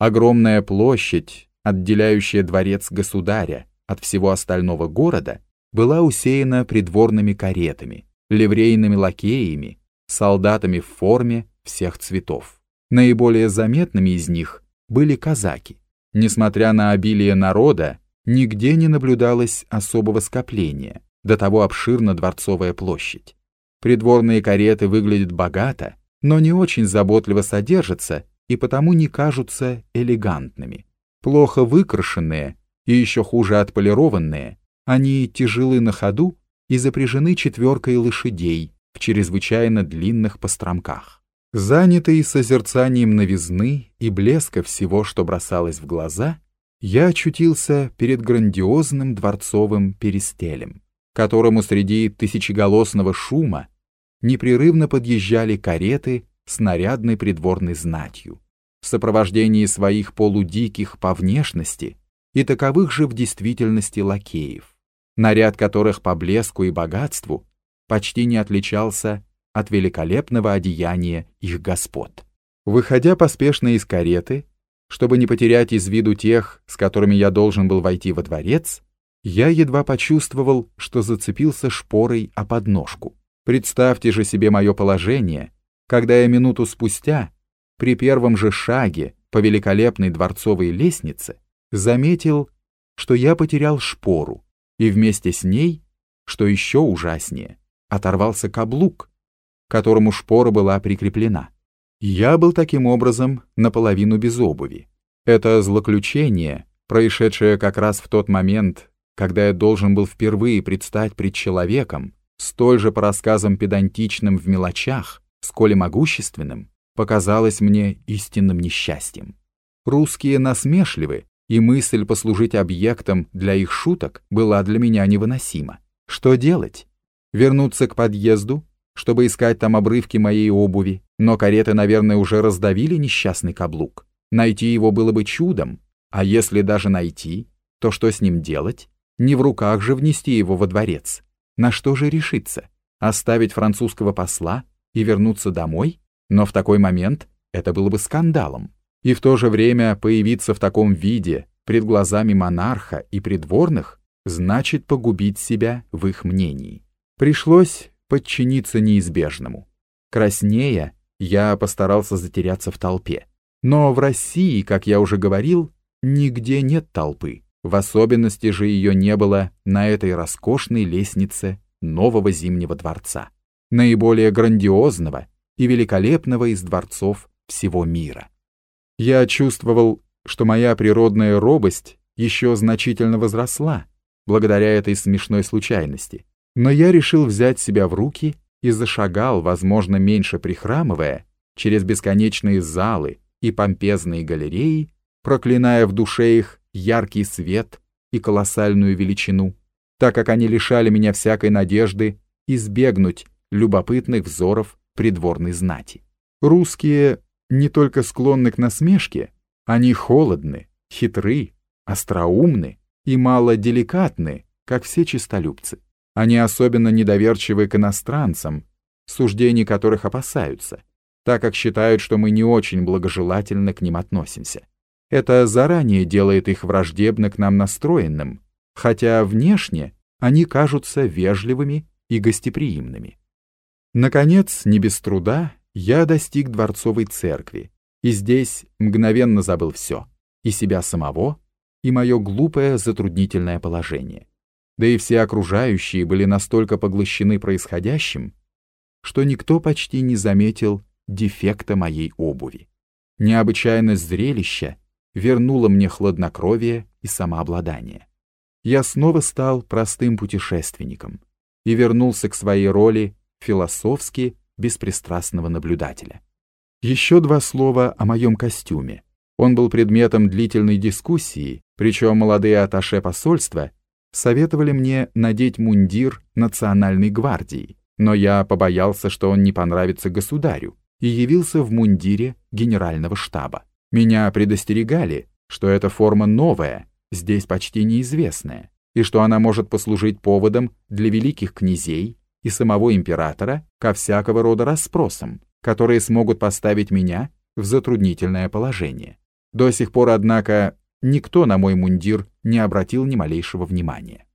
Огромная площадь, отделяющая дворец государя от всего остального города, была усеяна придворными каретами, ливрейными лакеями, солдатами в форме всех цветов. Наиболее заметными из них были казаки. Несмотря на обилие народа, нигде не наблюдалось особого скопления, до того обширна Дворцовая площадь. Придворные кареты выглядят богато, но не очень заботливо содержатся и потому не кажутся элегантными. Плохо выкрашенные и еще хуже отполированные, они тяжелы на ходу и запряжены четверкой лошадей в чрезвычайно длинных постромках. Занятый созерцанием новизны и блеска всего, что бросалось в глаза, я очутился перед грандиозным дворцовым перестелем, которому среди тысячеголосного шума непрерывно подъезжали кареты с нарядной придворной знатью, в сопровождении своих полудиких по внешности и таковых же в действительности лакеев, наряд которых по блеску и богатству почти не отличался от великолепного одеяния их господ. Выходя поспешно из кареты, чтобы не потерять из виду тех, с которыми я должен был войти во дворец, я едва почувствовал, что зацепился шпорой о подножку. Представьте же себе мое положение, когда я минуту спустя, при первом же шаге по великолепной дворцовой лестнице, заметил, что я потерял шпору, и вместе с ней, что еще ужаснее, оторвался каблук, которому шпора была прикреплена. Я был таким образом наполовину без обуви. Это злоключение, происшедшее как раз в тот момент, когда я должен был впервые предстать пред человеком, столь же по рассказам педантичным в мелочах, сколь могущественным, показалось мне истинным несчастьем. Русские насмешливы, и мысль послужить объектом для их шуток была для меня невыносима. Что делать? Вернуться к подъезду чтобы искать там обрывки моей обуви, но кареты, наверное, уже раздавили несчастный каблук. Найти его было бы чудом, а если даже найти, то что с ним делать? Не в руках же внести его во дворец. На что же решиться? Оставить французского посла и вернуться домой? Но в такой момент это было бы скандалом. И в то же время появиться в таком виде пред глазами монарха и придворных значит погубить себя в их мнении. Пришлось подчиниться неизбежному. Краснея, я постарался затеряться в толпе. Но в России, как я уже говорил, нигде нет толпы. В особенности же ее не было на этой роскошной лестнице нового Зимнего дворца, наиболее грандиозного и великолепного из дворцов всего мира. Я чувствовал, что моя природная робость еще значительно возросла благодаря этой смешной случайности. Но я решил взять себя в руки и зашагал, возможно, меньше прихрамывая, через бесконечные залы и помпезные галереи, проклиная в душе их яркий свет и колоссальную величину, так как они лишали меня всякой надежды избегнуть любопытных взоров придворной знати. Русские не только склонны к насмешке, они холодны, хитры, остроумны и мало деликатны, как все честолюбцы. Они особенно недоверчивы к иностранцам, суждений которых опасаются, так как считают, что мы не очень благожелательно к ним относимся. Это заранее делает их враждебно к нам настроенным, хотя внешне они кажутся вежливыми и гостеприимными. Наконец, не без труда, я достиг дворцовой церкви, и здесь мгновенно забыл все, и себя самого, и мое глупое затруднительное положение да и все окружающие были настолько поглощены происходящим, что никто почти не заметил дефекта моей обуви. Необычайность зрелища вернула мне хладнокровие и самообладание. Я снова стал простым путешественником и вернулся к своей роли философски беспристрастного наблюдателя. Еще два слова о моем костюме. Он был предметом длительной дискуссии, причем молодые аташе посольства советовали мне надеть мундир национальной гвардии, но я побоялся, что он не понравится государю, и явился в мундире генерального штаба. Меня предостерегали, что эта форма новая, здесь почти неизвестная, и что она может послужить поводом для великих князей и самого императора ко всякого рода расспросам, которые смогут поставить меня в затруднительное положение. До сих пор, однако, никто на мой мундир не обратил ни малейшего внимания.